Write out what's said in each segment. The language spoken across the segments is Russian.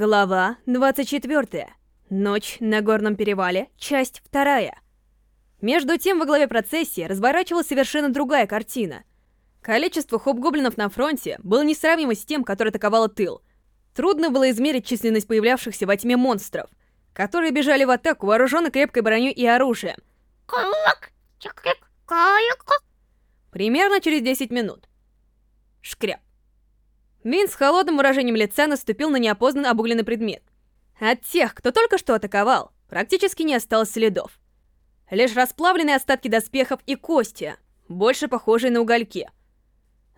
Глава 24. Ночь на горном перевале, часть 2. Между тем, во главе процессии разворачивалась совершенно другая картина. Количество хоп-гоблинов на фронте было несравнимо с тем, которое атаковало тыл. Трудно было измерить численность появлявшихся во тьме монстров, которые бежали в атаку, вооруженной крепкой броней и оружием. Примерно через 10 минут. Шкряп. Вин с холодным выражением лица наступил на неопознанный обугленный предмет. От тех, кто только что атаковал, практически не осталось следов. Лишь расплавленные остатки доспехов и кости, больше похожие на угольки.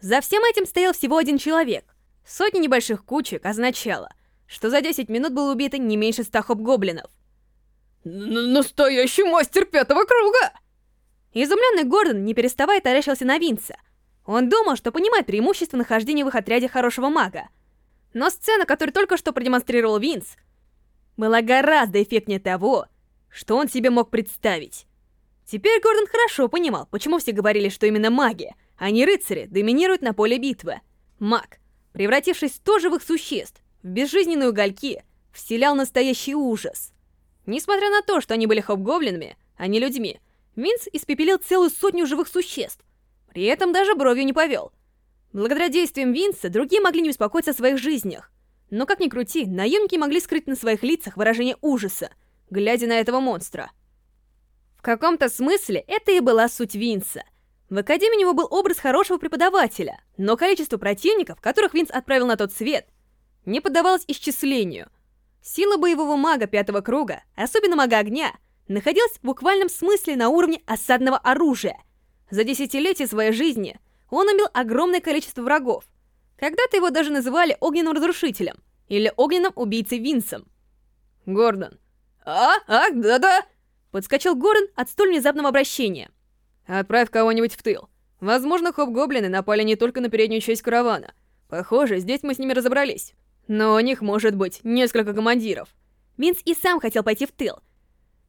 За всем этим стоял всего один человек. Сотни небольших кучек означало, что за 10 минут было убито не меньше ста хоп-гоблинов. «Настоящий мастер пятого круга!» Изумленный Гордон, не переставая, таращился на Винса — он думал, что понимает преимущество нахождения в их отряде хорошего мага. Но сцена, которую только что продемонстрировал Винс, была гораздо эффектнее того, что он себе мог представить. Теперь Гордон хорошо понимал, почему все говорили, что именно маги, а не рыцари, доминируют на поле битвы. Маг, превратившись в 100 живых существ, в безжизненные угольки, вселял настоящий ужас. Несмотря на то, что они были хоп-гоблинами, а не людьми, Винс испепелил целую сотню живых существ, при этом даже бровью не повел. Благодаря действиям Винса, другие могли не беспокоиться о своих жизнях. Но как ни крути, наемники могли скрыть на своих лицах выражение ужаса, глядя на этого монстра. В каком-то смысле это и была суть Винса. В Академии у него был образ хорошего преподавателя, но количество противников, которых Винс отправил на тот свет, не поддавалось исчислению. Сила боевого мага пятого круга, особенно мага огня, находилась в буквальном смысле на уровне осадного оружия — за десятилетия своей жизни он убил огромное количество врагов. Когда-то его даже называли огненным разрушителем или огненным убийцей Винсом. Гордон. А, а, да-да. Подскочил Гордон от столь внезапного обращения. Отправь кого-нибудь в тыл. Возможно, хоп-гоблины напали не только на переднюю часть каравана. Похоже, здесь мы с ними разобрались. Но у них может быть несколько командиров. Винс и сам хотел пойти в тыл,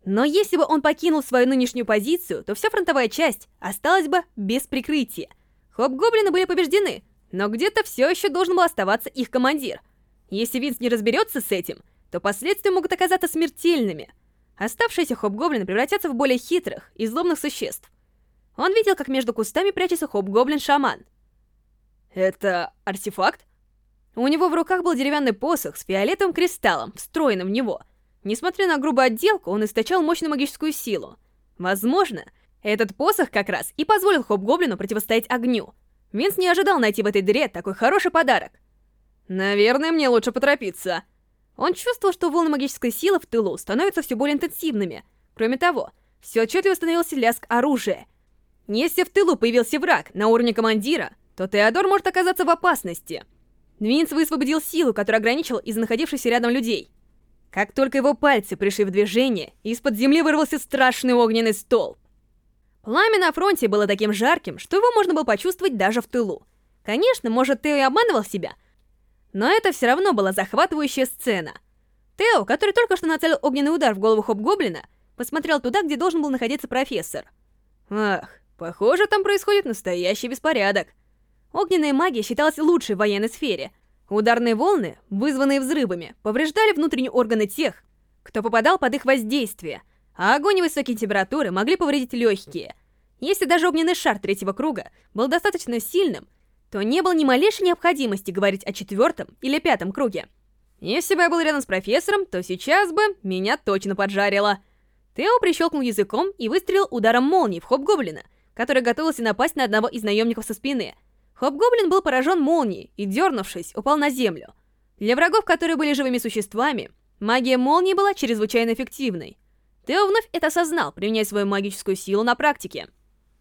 но если бы он покинул свою нынешнюю позицию, то вся фронтовая часть осталась бы без прикрытия. Хоп-гоблины были побеждены, но где-то все еще должен был оставаться их командир. Если Винс не разберется с этим, то последствия могут оказаться смертельными. Оставшиеся хоп-гоблины превратятся в более хитрых и злобных существ. Он видел, как между кустами прячется хоп-гоблин-шаман. Это артефакт? У него в руках был деревянный посох с фиолетовым кристаллом, встроенным в него — Несмотря на грубую отделку, он источал мощную магическую силу. Возможно, этот посох как раз и позволил Хоп-Гоблину противостоять огню. Винс не ожидал найти в этой дыре такой хороший подарок. Наверное, мне лучше поторопиться. Он чувствовал, что волны магической силы в тылу становятся все более интенсивными. Кроме того, все отчетливо становился лязг оружия. Если в тылу появился враг на уровне командира, то Теодор может оказаться в опасности. Винс высвободил силу, которая ограничила из находившихся рядом людей. Как только его пальцы пришли в движение, из-под земли вырвался страшный огненный столб. Пламя на фронте было таким жарким, что его можно было почувствовать даже в тылу. Конечно, может, Тео и обманывал себя, но это все равно была захватывающая сцена. Тео, который только что нацелил огненный удар в голову Хоп-Гоблина, посмотрел туда, где должен был находиться профессор. Ах, похоже, там происходит настоящий беспорядок. Огненная магия считалась лучшей в военной сфере — Ударные волны, вызванные взрывами, повреждали внутренние органы тех, кто попадал под их воздействие, а огонь и высокие температуры могли повредить легкие. Если даже огненный шар третьего круга был достаточно сильным, то не было ни малейшей необходимости говорить о четвертом или пятом круге. Если бы я был рядом с профессором, то сейчас бы меня точно поджарило. Тео прищелкнул языком и выстрелил ударом молнии в хоп-гоблина, который готовился напасть на одного из наемников со спины — Хоб-гоблин был поражен молнией и, дернувшись, упал на землю. Для врагов, которые были живыми существами, магия молнии была чрезвычайно эффективной. Тео вновь это осознал, применяя свою магическую силу на практике.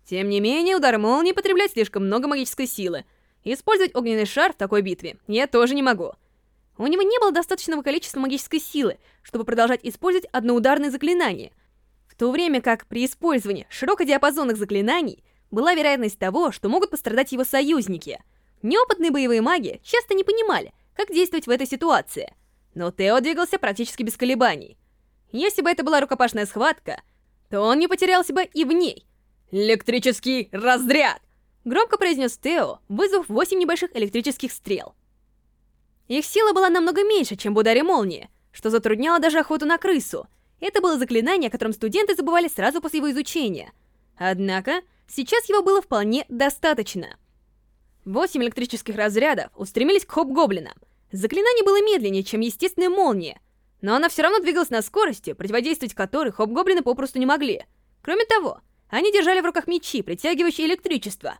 Тем не менее, удар молнии потребляет слишком много магической силы. Использовать огненный шар в такой битве я тоже не могу. У него не было достаточного количества магической силы, чтобы продолжать использовать одноударные заклинания, в то время как при использовании широкодиапазонных заклинаний была вероятность того, что могут пострадать его союзники. Неопытные боевые маги часто не понимали, как действовать в этой ситуации. Но Тео двигался практически без колебаний. Если бы это была рукопашная схватка, то он не потерялся бы и в ней. «Электрический разряд!» Громко произнес Тео, вызвав восемь небольших электрических стрел. Их сила была намного меньше, чем в ударе молнии, что затрудняло даже охоту на крысу. Это было заклинание, о котором студенты забывали сразу после его изучения. Однако, сейчас его было вполне достаточно. Восемь электрических разрядов устремились к хоп-гоблинам. Заклинание было медленнее, чем естественная молния, но она все равно двигалась на скорости, противодействовать которой хоп-гоблины попросту не могли. Кроме того, они держали в руках мечи, притягивающие электричество.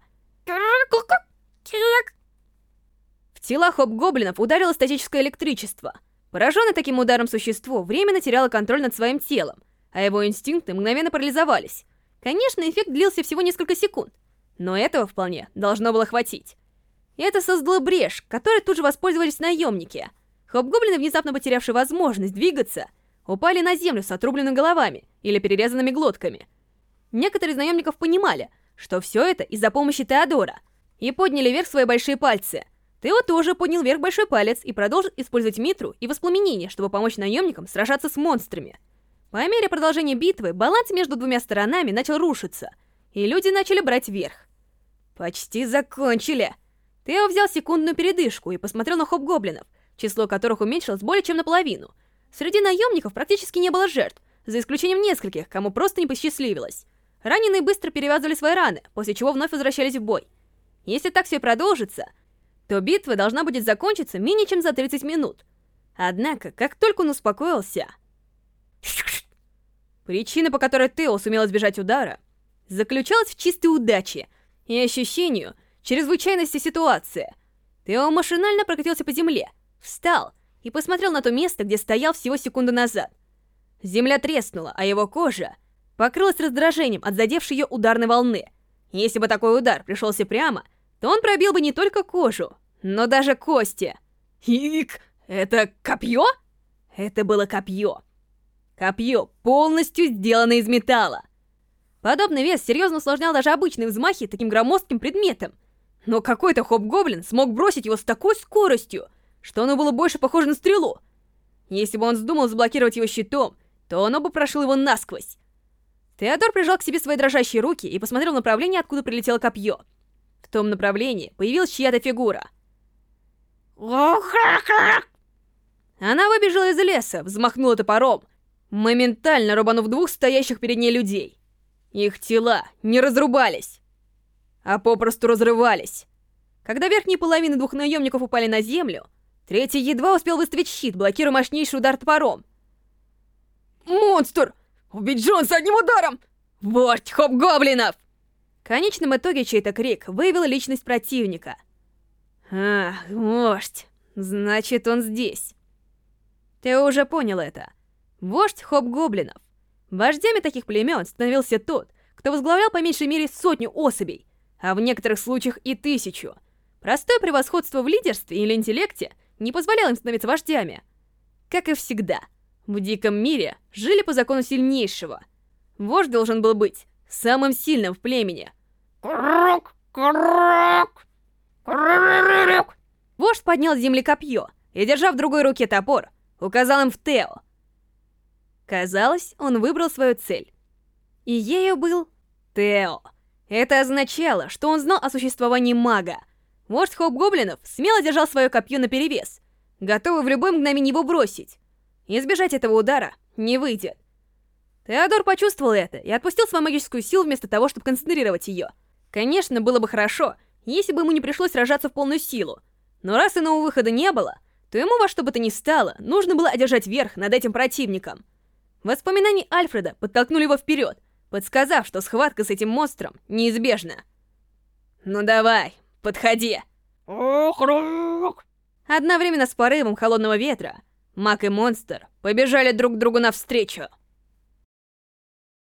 В тела хоп-гоблинов ударило статическое электричество. Пораженное таким ударом существо временно теряло контроль над своим телом, а его инстинкты мгновенно парализовались. Конечно, эффект длился всего несколько секунд, но этого вполне должно было хватить. Это создало брешь, которой тут же воспользовались наемники. Хоп-гоблины, внезапно потерявшие возможность двигаться, упали на землю с отрубленными головами или перерезанными глотками. Некоторые из наемников понимали, что все это из-за помощи Теодора, и подняли вверх свои большие пальцы. Тео тоже поднял вверх большой палец и продолжил использовать Митру и воспламенение, чтобы помочь наемникам сражаться с монстрами. По мере продолжения битвы, баланс между двумя сторонами начал рушиться, и люди начали брать верх. Почти закончили. Тео взял секундную передышку и посмотрел на хоп-гоблинов, число которых уменьшилось более чем наполовину. Среди наемников практически не было жертв, за исключением нескольких, кому просто не посчастливилось. Раненые быстро перевязывали свои раны, после чего вновь возвращались в бой. Если так все продолжится, то битва должна будет закончиться менее чем за 30 минут. Однако, как только он успокоился... Причина, по которой Тео сумел избежать удара, заключалась в чистой удаче и ощущению чрезвычайности ситуации. Тео машинально прокатился по земле, встал и посмотрел на то место, где стоял всего секунду назад. Земля треснула, а его кожа покрылась раздражением от задевшей ее ударной волны. Если бы такой удар пришелся прямо, то он пробил бы не только кожу, но даже кости. Ик, это копье? Это было копье. Копье, полностью сделано из металла. Подобный вес серьезно усложнял даже обычные взмахи таким громоздким предметом. Но какой-то хоп-гоблин смог бросить его с такой скоростью, что оно было больше похоже на стрелу. Если бы он вздумал заблокировать его щитом, то оно бы прошило его насквозь. Теодор прижал к себе свои дрожащие руки и посмотрел в направление, откуда прилетело копье. В том направлении появилась чья-то фигура. Она выбежала из леса, взмахнула топором, моментально рубанув двух стоящих перед ней людей. Их тела не разрубались, а попросту разрывались. Когда верхние половины двух наемников упали на землю, третий едва успел выставить щит, блокируя мощнейший удар топором. «Монстр! Убить Джонса одним ударом! Вождь хоп-гоблинов!» В конечном итоге чей-то крик выявил личность противника. «Ах, вождь! Значит, он здесь!» Ты уже понял это. Вождь хоп-гоблинов. Вождями таких племен становился тот, кто возглавлял по меньшей мере сотню особей, а в некоторых случаях и тысячу. Простое превосходство в лидерстве или интеллекте не позволяло им становиться вождями. Как и всегда, в диком мире жили по закону сильнейшего. Вождь должен был быть самым сильным в племени. Вождь поднял с земли копье и, держа в другой руке топор, указал им в Тео. Казалось, он выбрал свою цель. И ею был Тео. Это означало, что он знал о существовании мага. Вождь Хоп-Гоблинов смело держал свое копье наперевес, готовый в любой мгновение его бросить. Избежать этого удара не выйдет. Теодор почувствовал это и отпустил свою магическую силу вместо того, чтобы концентрировать ее. Конечно, было бы хорошо, если бы ему не пришлось сражаться в полную силу. Но раз иного выхода не было, то ему во что бы то ни стало, нужно было одержать верх над этим противником. Воспоминания Альфреда подтолкнули его вперед, подсказав, что схватка с этим монстром неизбежна. «Ну давай, подходи!» Одновременно с порывом холодного ветра, Мак и монстр побежали друг к другу навстречу.